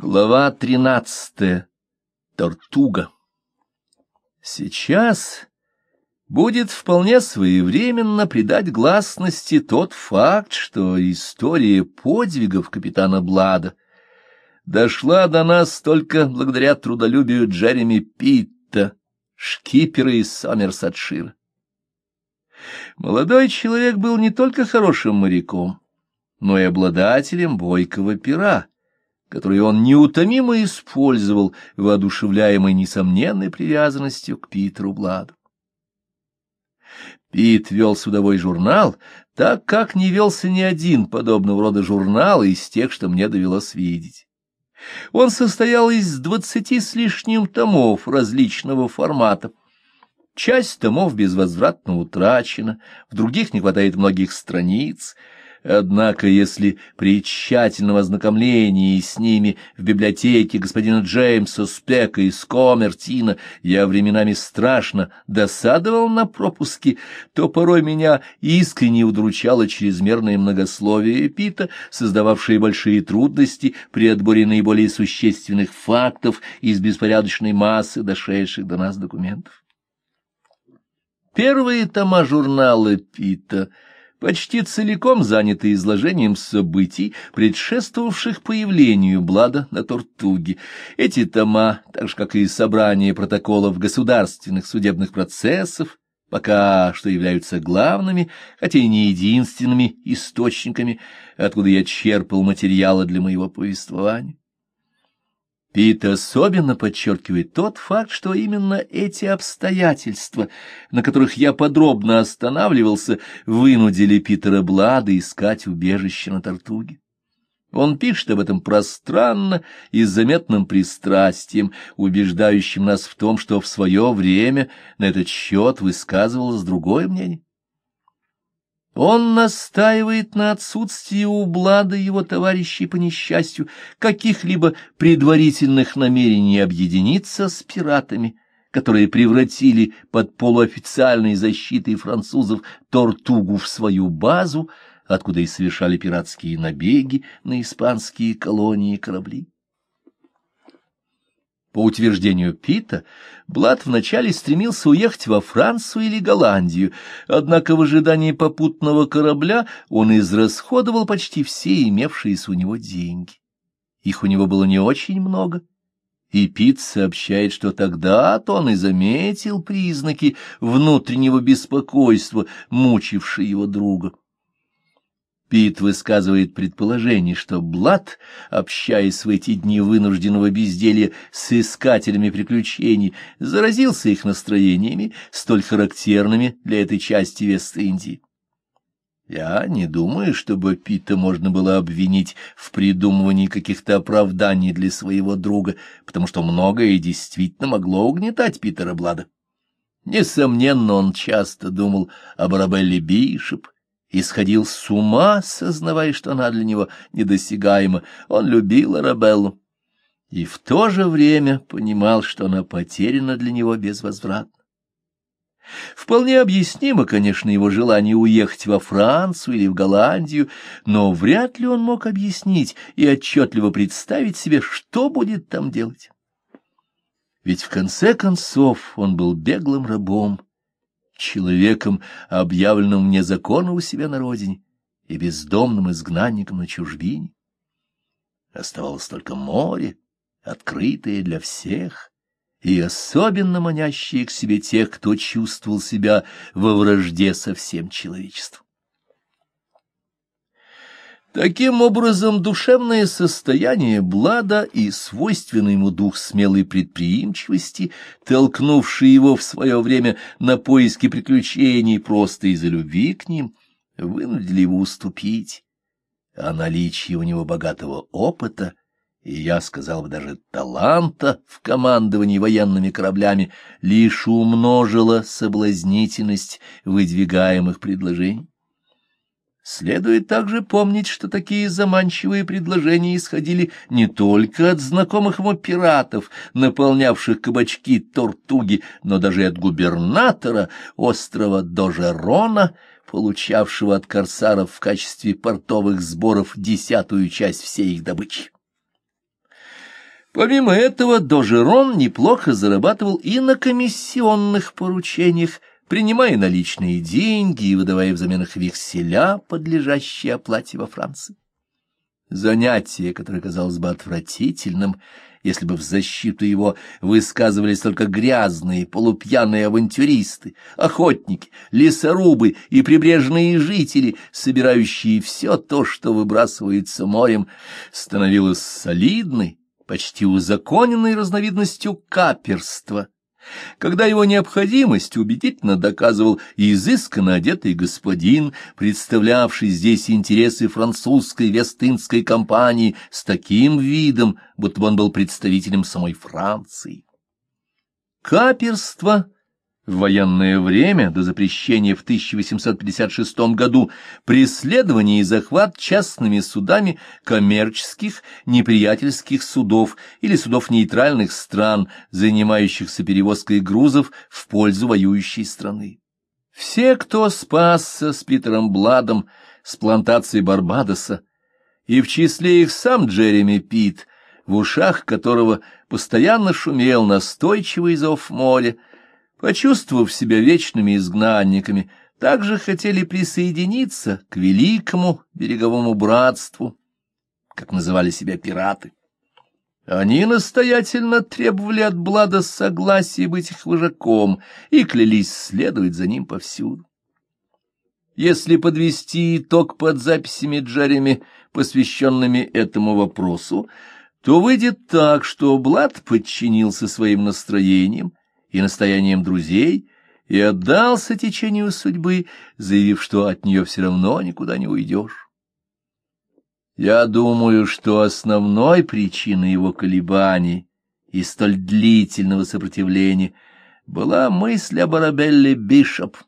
Глава тринадцатая. Тортуга. Сейчас будет вполне своевременно придать гласности тот факт, что история подвигов капитана Блада дошла до нас только благодаря трудолюбию Джереми Питта, шкипера из Сомерсетшира. Молодой человек был не только хорошим моряком, но и обладателем бойкого пера, который он неутомимо использовал, воодушевляемый несомненной привязанностью к Питеру Бладу. Пит вел судовой журнал, так как не велся ни один подобного рода журнал из тех, что мне довелось видеть. Он состоял из двадцати с лишним томов различного формата. Часть томов безвозвратно утрачена, в других не хватает многих страниц — Однако, если при тщательном ознакомлении с ними в библиотеке господина Джеймса Спека из Комертина я временами страшно досадовал на пропуски, то порой меня искренне удручало чрезмерное многословие Пита, создававшее большие трудности при отборе наиболее существенных фактов из беспорядочной массы дошедших до нас документов. Первые тома журнала Пита — почти целиком заняты изложением событий, предшествовавших появлению Блада на Тортуге. Эти тома, так же как и собрание протоколов государственных судебных процессов, пока что являются главными, хотя и не единственными источниками, откуда я черпал материалы для моего повествования. Пит особенно подчеркивает тот факт, что именно эти обстоятельства, на которых я подробно останавливался, вынудили Питера Блада искать убежище на Тартуге. Он пишет об этом пространно и с заметным пристрастием, убеждающим нас в том, что в свое время на этот счет высказывалось другое мнение. Он настаивает на отсутствии у Блада его товарищей по несчастью каких-либо предварительных намерений объединиться с пиратами, которые превратили под полуофициальной защитой французов Тортугу в свою базу, откуда и совершали пиратские набеги на испанские колонии корабли. По утверждению Пита, Блад вначале стремился уехать во Францию или Голландию, однако в ожидании попутного корабля он израсходовал почти все имевшиеся у него деньги. Их у него было не очень много, и Пит сообщает, что тогда-то он и заметил признаки внутреннего беспокойства, мучившие его друга. Пит высказывает предположение, что Блад, общаясь в эти дни вынужденного безделья с искателями приключений, заразился их настроениями, столь характерными для этой части Вест-Индии. Я не думаю, чтобы Пита можно было обвинить в придумывании каких-то оправданий для своего друга, потому что многое действительно могло угнетать Питера Блада. Несомненно, он часто думал об Арабелле Бишоп, и сходил с ума, сознавая, что она для него недосягаема. Он любил Арабеллу и в то же время понимал, что она потеряна для него безвозвратно. Вполне объяснимо, конечно, его желание уехать во Францию или в Голландию, но вряд ли он мог объяснить и отчетливо представить себе, что будет там делать. Ведь в конце концов он был беглым рабом, человеком, объявленным вне закона у себя на родине и бездомным изгнанником на чужбине. Оставалось только море, открытое для всех, и особенно манящее к себе тех, кто чувствовал себя во вражде со всем человечеством. Таким образом, душевное состояние Блада и свойственный ему дух смелой предприимчивости, толкнувший его в свое время на поиски приключений просто из-за любви к ним, вынудили его уступить. А наличие у него богатого опыта, и, я сказал бы, даже таланта в командовании военными кораблями, лишь умножило соблазнительность выдвигаемых предложений. Следует также помнить, что такие заманчивые предложения исходили не только от знакомых ему пиратов, наполнявших кабачки Тортуги, но даже от губернатора острова Дожерона, получавшего от корсаров в качестве портовых сборов десятую часть всей их добычи. Помимо этого, Дожерон неплохо зарабатывал и на комиссионных поручениях, принимая наличные деньги и выдавая взамен их векселя, подлежащие оплате во Франции. Занятие, которое казалось бы отвратительным, если бы в защиту его высказывались только грязные, полупьяные авантюристы, охотники, лесорубы и прибрежные жители, собирающие все то, что выбрасывается морем, становилось солидной, почти узаконенной разновидностью каперства — когда его необходимость убедительно доказывал изысканно одетый господин, представлявший здесь интересы французской вестынской компании с таким видом, будто он был представителем самой Франции. Каперство в военное время, до запрещения в 1856 году, преследование и захват частными судами коммерческих неприятельских судов или судов нейтральных стран, занимающихся перевозкой грузов в пользу воюющей страны. Все, кто спасся с Питером Бладом с плантации Барбадоса, и в числе их сам Джереми Пит, в ушах которого постоянно шумел настойчивый зов моря, почувствовав себя вечными изгнанниками, также хотели присоединиться к великому береговому братству, как называли себя пираты. Они настоятельно требовали от Блада согласия быть их вожаком и клялись следовать за ним повсюду. Если подвести итог под записями Джереми, посвященными этому вопросу, то выйдет так, что Блад подчинился своим настроениям, и настоянием друзей и отдался течению судьбы, заявив, что от нее все равно никуда не уйдешь. Я думаю, что основной причиной его колебаний и столь длительного сопротивления была мысль об Арабелле Бишоп.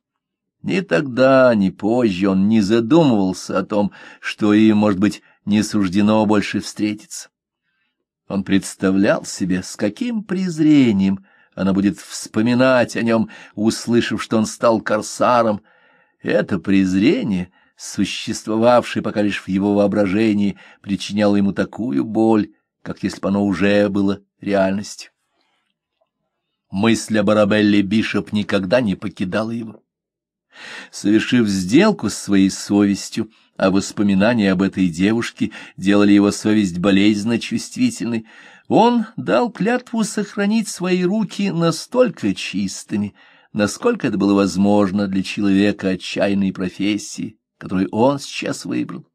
Ни тогда, ни позже он не задумывался о том, что им, может быть, не суждено больше встретиться. Он представлял себе, с каким презрением она будет вспоминать о нем, услышав, что он стал корсаром. Это презрение, существовавшее пока лишь в его воображении, причиняло ему такую боль, как если бы оно уже было реальностью. Мысль об Арабелле Бишоп никогда не покидала его. Совершив сделку с своей совестью, а воспоминания об этой девушке делали его совесть болезненно чувствительной, он дал клятву сохранить свои руки настолько чистыми, насколько это было возможно для человека отчаянной профессии, которую он сейчас выбрал.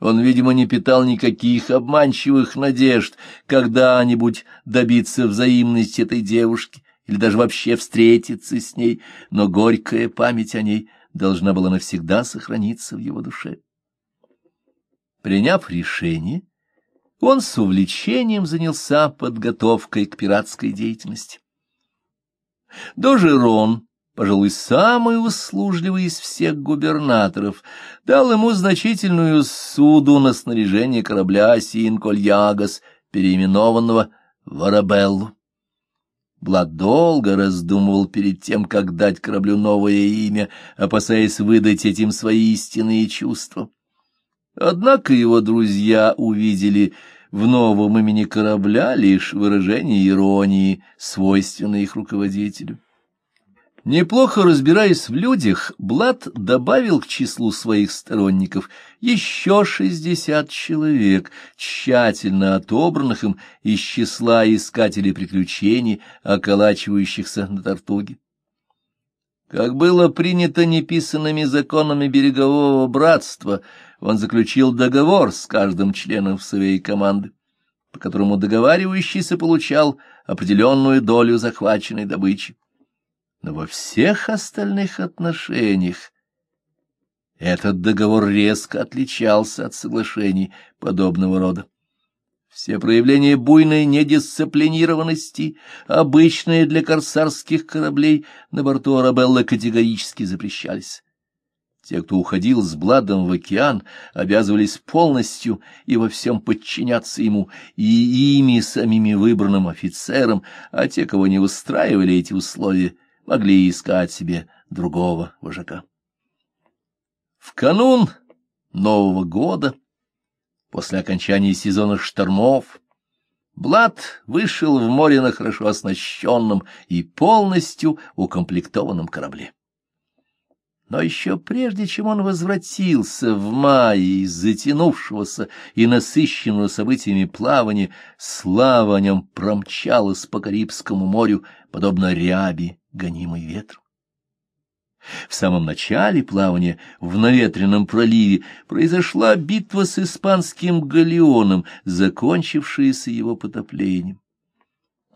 Он, видимо, не питал никаких обманчивых надежд когда-нибудь добиться взаимности этой девушки или даже вообще встретиться с ней, но горькая память о ней должна была навсегда сохраниться в его душе. Приняв решение, он с увлечением занялся подготовкой к пиратской деятельности. Дожерон, пожалуй, самый услужливый из всех губернаторов, дал ему значительную суду на снаряжение корабля Синкольягас, переименованного в. Блад долго раздумывал перед тем, как дать кораблю новое имя, опасаясь выдать этим свои истинные чувства. Однако его друзья увидели в новом имени корабля лишь выражение иронии, свойственное их руководителю. Неплохо разбираясь в людях, Блад добавил к числу своих сторонников еще шестьдесят человек, тщательно отобранных им из числа искателей приключений, околачивающихся на Тартуге. Как было принято неписанными законами берегового братства, он заключил договор с каждым членом своей команды, по которому договаривающийся получал определенную долю захваченной добычи. Но во всех остальных отношениях этот договор резко отличался от соглашений подобного рода. Все проявления буйной недисциплинированности, обычные для корсарских кораблей, на борту Арабелла категорически запрещались. Те, кто уходил с Бладом в океан, обязывались полностью и во всем подчиняться ему, и ими самими выбранным офицерам, а те, кого не устраивали эти условия, могли искать себе другого вожака. В канун Нового года После окончания сезона штормов Блад вышел в море на хорошо оснащенном и полностью укомплектованном корабле. Но еще прежде, чем он возвратился в мае из затянувшегося и насыщенного событиями плавания, слава о нем промчалась по Карибскому морю, подобно ряби, гонимой ветром. В самом начале плавания в наветренном проливе произошла битва с испанским галеоном, закончившаяся его потоплением.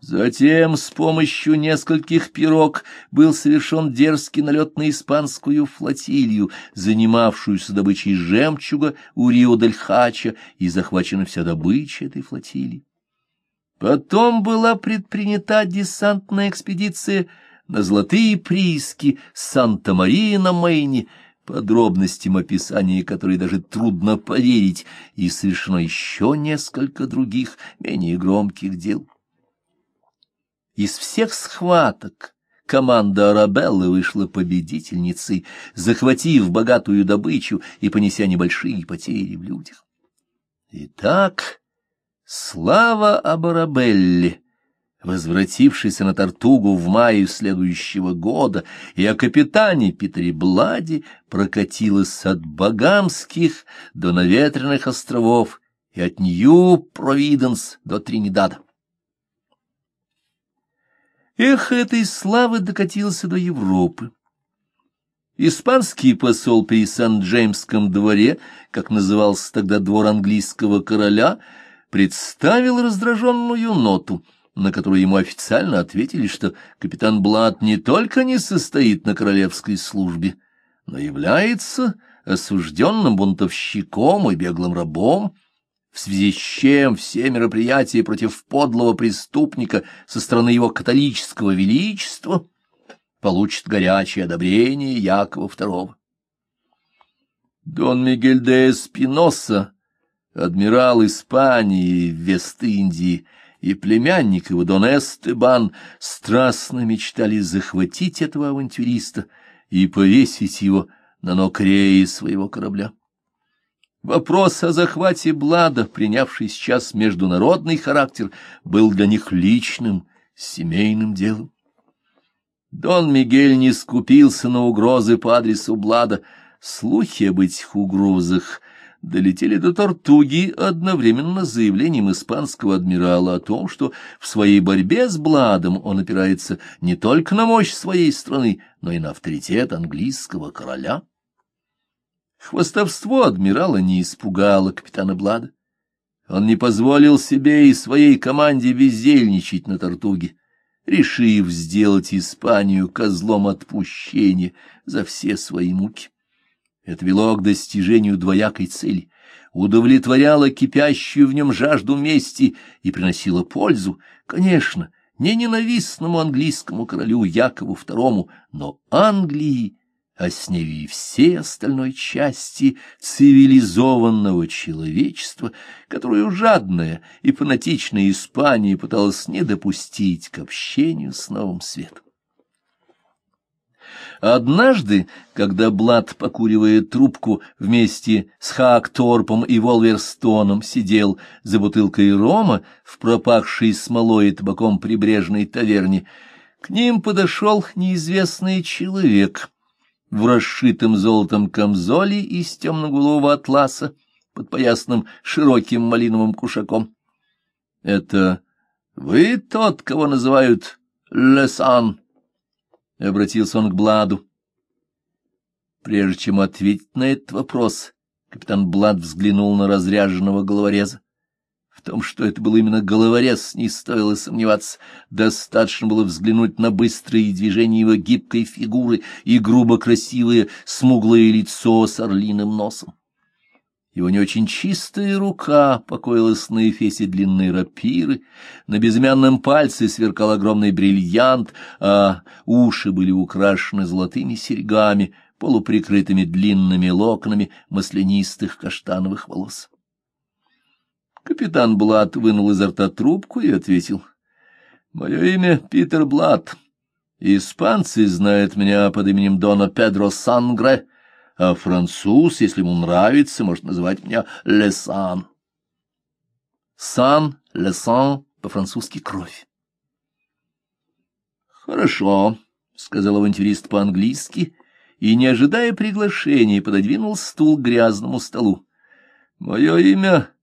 Затем с помощью нескольких пирог был совершен дерзкий налет на испанскую флотилию, занимавшуюся добычей жемчуга у Рио-дель-Хача, и захвачена вся добыча этой флотилии. Потом была предпринята десантная экспедиция на золотые прииски Санта-Мария на Мэйне, подробностям описания которой даже трудно поверить, и совершено еще несколько других, менее громких дел. Из всех схваток команда Арабеллы вышла победительницей, захватив богатую добычу и понеся небольшие потери в людях. Итак, слава об Арабелле! возвратившийся на Тартугу в мае следующего года, и о капитане Питере Блади прокатилась от Багамских до Наветренных островов и от Нью-Провиденс до Тринидада. Эхо этой славы докатился до Европы. Испанский посол при Сан-Джеймском дворе, как назывался тогда двор английского короля, представил раздраженную ноту — на которую ему официально ответили, что капитан Блад не только не состоит на королевской службе, но является осужденным бунтовщиком и беглым рабом, в связи с чем все мероприятия против подлого преступника со стороны его католического величества получат горячее одобрение Якова II. Дон Мигель де Эспиноса, адмирал Испании в Вест-Индии, и племянник его, Дон Эстебан, страстно мечтали захватить этого авантюриста и повесить его на ног реи своего корабля. Вопрос о захвате Блада, принявший сейчас международный характер, был для них личным, семейным делом. Дон Мигель не скупился на угрозы по адресу Блада. Слухи об этих угрозах долетели до Тортуги одновременно с заявлением испанского адмирала о том, что в своей борьбе с Бладом он опирается не только на мощь своей страны, но и на авторитет английского короля. Хвостовство адмирала не испугало капитана Блада. Он не позволил себе и своей команде бездельничать на Тортуге, решив сделать Испанию козлом отпущения за все свои муки. Это вело к достижению двоякой цели, удовлетворяло кипящую в нем жажду мести и приносило пользу, конечно, не ненавистному английскому королю Якову II, но Англии, а с нею и всей остальной части цивилизованного человечества, которую жадная и фанатичная Испания пыталась не допустить к общению с новым светом. Однажды, когда Блад, покуривая трубку, вместе с Хакторпом и Волверстоном сидел за бутылкой рома в пропахшей смолой и табаком прибрежной таверне, к ним подошел неизвестный человек в расшитом золотом камзоле из темно-голубого атласа, под поясным широким малиновым кушаком. — Это вы тот, кого называют Лесан? — обратился он к Бладу. Прежде чем ответить на этот вопрос, капитан Блад взглянул на разряженного головореза. В том, что это был именно головорез, не стоило сомневаться. Достаточно было взглянуть на быстрые движения его гибкой фигуры и грубо красивое смуглое лицо с орлиным носом. Его не очень чистая рука покоилась на эфесе длинной рапиры, на безымянном пальце сверкал огромный бриллиант, а уши были украшены золотыми серьгами, полуприкрытыми длинными локонами маслянистых каштановых волос. Капитан Блад вынул изо рта трубку и ответил. — Мое имя Питер Блад. Испанцы знают меня под именем Дона Педро Сангре а француз, если ему нравится, может называть меня Лесан. Сан, Лесан, по-французски кровь. «Хорошо», — сказал авантюрист по-английски, и, не ожидая приглашения, пододвинул стул к грязному столу. «Мое имя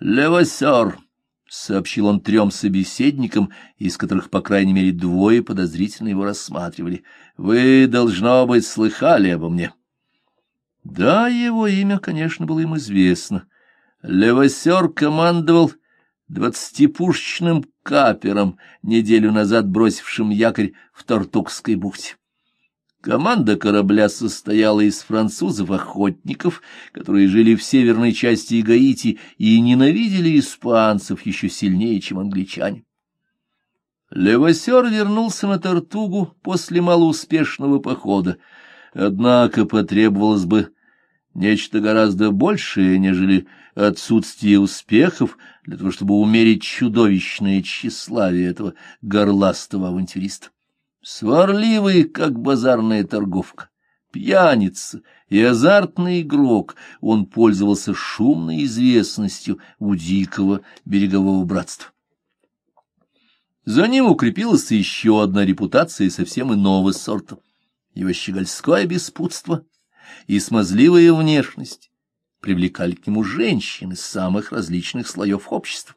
Левосер», — сообщил он трем собеседникам, из которых, по крайней мере, двое подозрительно его рассматривали. «Вы, должно быть, слыхали обо мне». Да, его имя, конечно, было им известно. Левосер командовал двадцатипушечным капером, неделю назад бросившим якорь в Тортукской бухте. Команда корабля состояла из французов-охотников, которые жили в северной части Гаити и ненавидели испанцев еще сильнее, чем англичане. Левосер вернулся на Тартугу после малоуспешного похода, однако потребовалось бы нечто гораздо большее, нежели отсутствие успехов для того, чтобы умерить чудовищное тщеславие этого горластого авантюриста. Сварливый, как базарная торговка, пьяница и азартный игрок, он пользовался шумной известностью у дикого берегового братства. За ним укрепилась еще одна репутация совсем иного сорта. Его щегольское беспутство и смазливая внешность привлекали к нему женщин из самых различных слоев общества.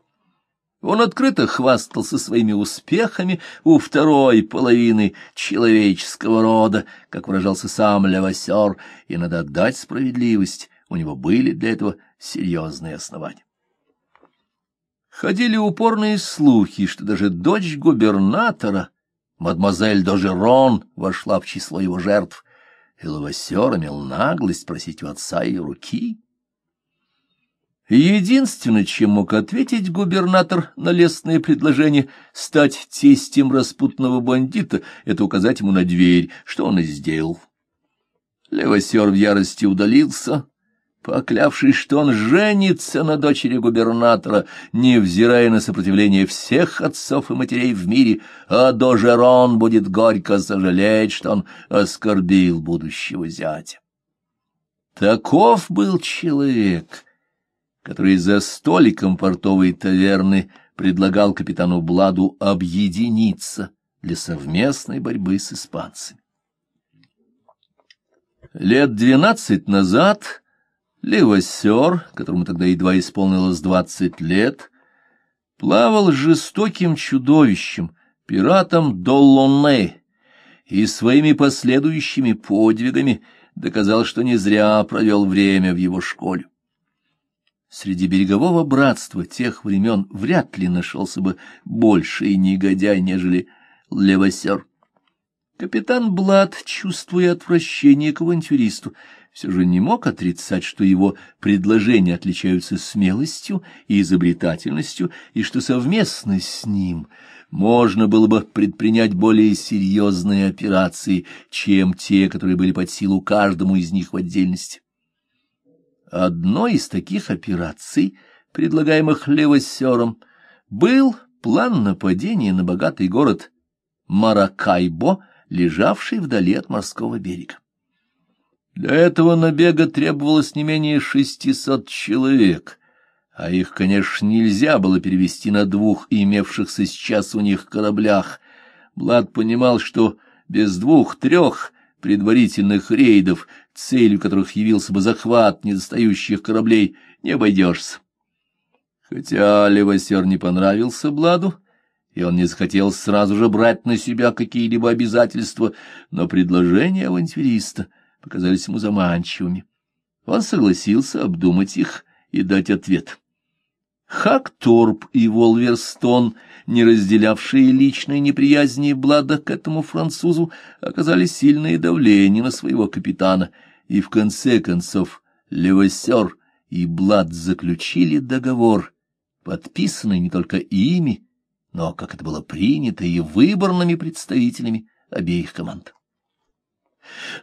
Он открыто хвастался своими успехами у второй половины человеческого рода, как выражался сам Левасер, и надо отдать справедливость, у него были для этого серьезные основания. Ходили упорные слухи, что даже дочь губернатора, мадемуазель Дожерон, вошла в число его жертв, и Лавасер имел наглость просить у отца ее руки. Единственное, чем мог ответить губернатор на лестное предложение стать тестем распутного бандита, это указать ему на дверь, что он и сделал. Левосер в ярости удалился, поклявшись, что он женится на дочери губернатора, невзирая на сопротивление всех отцов и матерей в мире, а Дожерон будет горько сожалеть, что он оскорбил будущего зятя. Таков был человек — который за столиком портовой таверны предлагал капитану Бладу объединиться для совместной борьбы с испанцами. Лет двенадцать назад Левосер, которому тогда едва исполнилось двадцать лет, плавал жестоким чудовищем, пиратом Доллоне, и своими последующими подвигами доказал, что не зря провел время в его школе. Среди берегового братства тех времен вряд ли нашелся бы больший негодяй, нежели левосер. Капитан Блад, чувствуя отвращение к авантюристу, все же не мог отрицать, что его предложения отличаются смелостью и изобретательностью, и что совместно с ним можно было бы предпринять более серьезные операции, чем те, которые были под силу каждому из них в отдельности. Одной из таких операций, предлагаемых Левосером, был план нападения на богатый город Маракайбо, лежавший вдали от морского берега. Для этого набега требовалось не менее шестисот человек, а их, конечно, нельзя было перевести на двух имевшихся сейчас у них кораблях. Блад понимал, что без двух-трех предварительных рейдов, целью которых явился бы захват недостающих кораблей, не обойдешься. Хотя Левосер не понравился Бладу, и он не захотел сразу же брать на себя какие-либо обязательства, но предложения авантюриста показались ему заманчивыми. Он согласился обдумать их и дать ответ. Хакторп и Волверстон, не разделявшие личной неприязни Блада к этому французу, оказали сильное давление на своего капитана, и в конце концов Левосер и Блад заключили договор, подписанный не только ими, но, как это было принято, и выборными представителями обеих команд.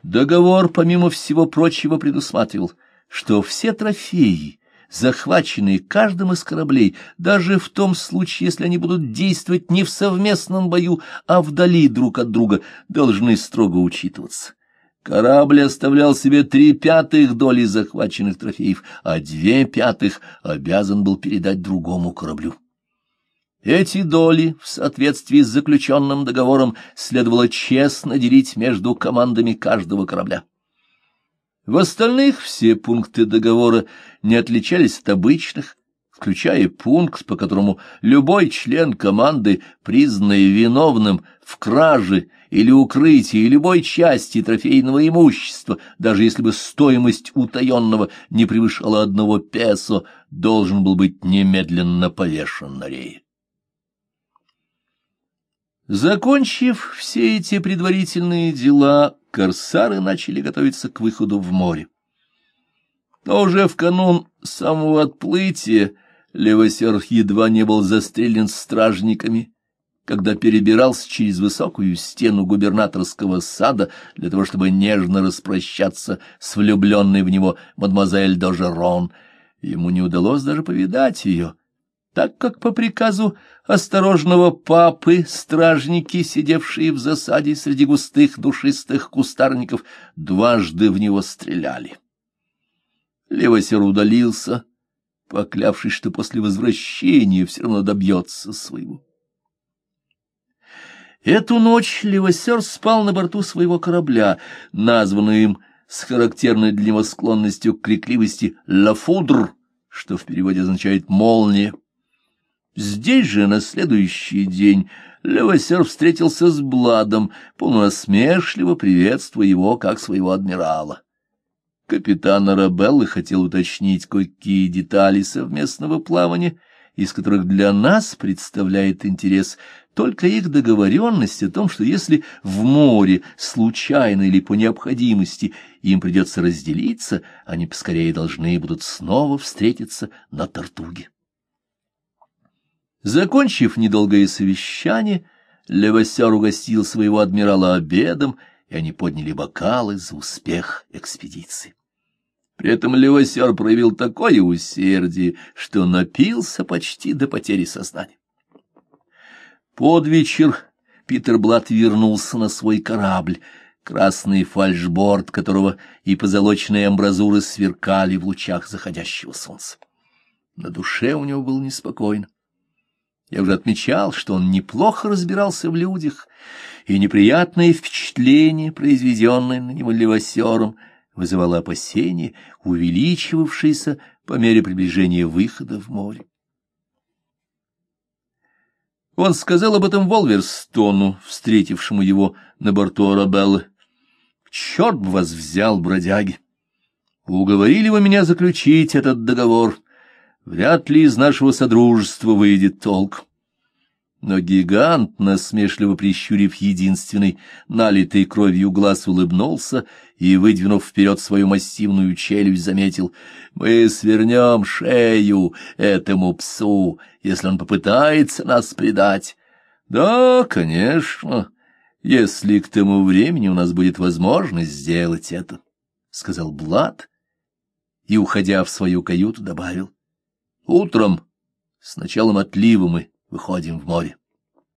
Договор, помимо всего прочего, предусматривал, что все трофеи, захваченные каждым из кораблей, даже в том случае, если они будут действовать не в совместном бою, а вдали друг от друга, должны строго учитываться. Корабль оставлял себе три пятых доли захваченных трофеев, а две пятых обязан был передать другому кораблю. Эти доли, в соответствии с заключенным договором, следовало честно делить между командами каждого корабля. В остальных все пункты договора не отличались от обычных, включая пункт, по которому любой член команды, признанный виновным в краже или укрытии любой части трофейного имущества, даже если бы стоимость утаенного не превышала одного песо, должен был быть немедленно повешен на рее. Закончив все эти предварительные дела, корсары начали готовиться к выходу в море. Но уже в канун самого отплытия Левосер едва не был застрелен стражниками, когда перебирался через высокую стену губернаторского сада для того, чтобы нежно распрощаться с влюбленной в него мадемуазель Дожерон. Ему не удалось даже повидать ее, так как по приказу осторожного папы стражники, сидевшие в засаде среди густых душистых кустарников, дважды в него стреляли. Левосер удалился, поклявшись, что после возвращения все равно добьется своего. Эту ночь Левосер спал на борту своего корабля, названного им с характерной для него склонностью к крикливости «Лафудр», что в переводе означает «молния». Здесь же на следующий день Левосер встретился с Бладом, полносмешливо приветствуя его как своего адмирала. Капитан Арабеллы хотел уточнить кое-какие детали совместного плавания, из которых для нас представляет интерес только их договоренность о том, что если в море случайно или по необходимости им придется разделиться, они поскорее должны будут снова встретиться на Тартуге. Закончив недолгое совещание, Левосер угостил своего адмирала обедом, и они подняли бокалы за успех экспедиции. При этом Левосер проявил такое усердие, что напился почти до потери сознания. Под вечер Питер Блат вернулся на свой корабль, красный фальшборд которого и позолоченные амбразуры сверкали в лучах заходящего солнца. На душе у него было неспокойно. Я уже отмечал, что он неплохо разбирался в людях, и неприятное впечатление, произведенное на него левосером, вызывало опасения, увеличивавшиеся по мере приближения выхода в море. Он сказал об этом Волверстону, встретившему его на борту Арабеллы. «Черт бы вас взял, бродяги! Уговорили вы меня заключить этот договор» Вряд ли из нашего содружества выйдет толк. Но гигант, насмешливо прищурив единственный, налитый кровью глаз, улыбнулся и, выдвинув вперед свою массивную челюсть, заметил, «Мы свернем шею этому псу, если он попытается нас предать». «Да, конечно, если к тому времени у нас будет возможность сделать это», — сказал Блад и, уходя в свою каюту, добавил. Утром с началом отлива мы выходим в море.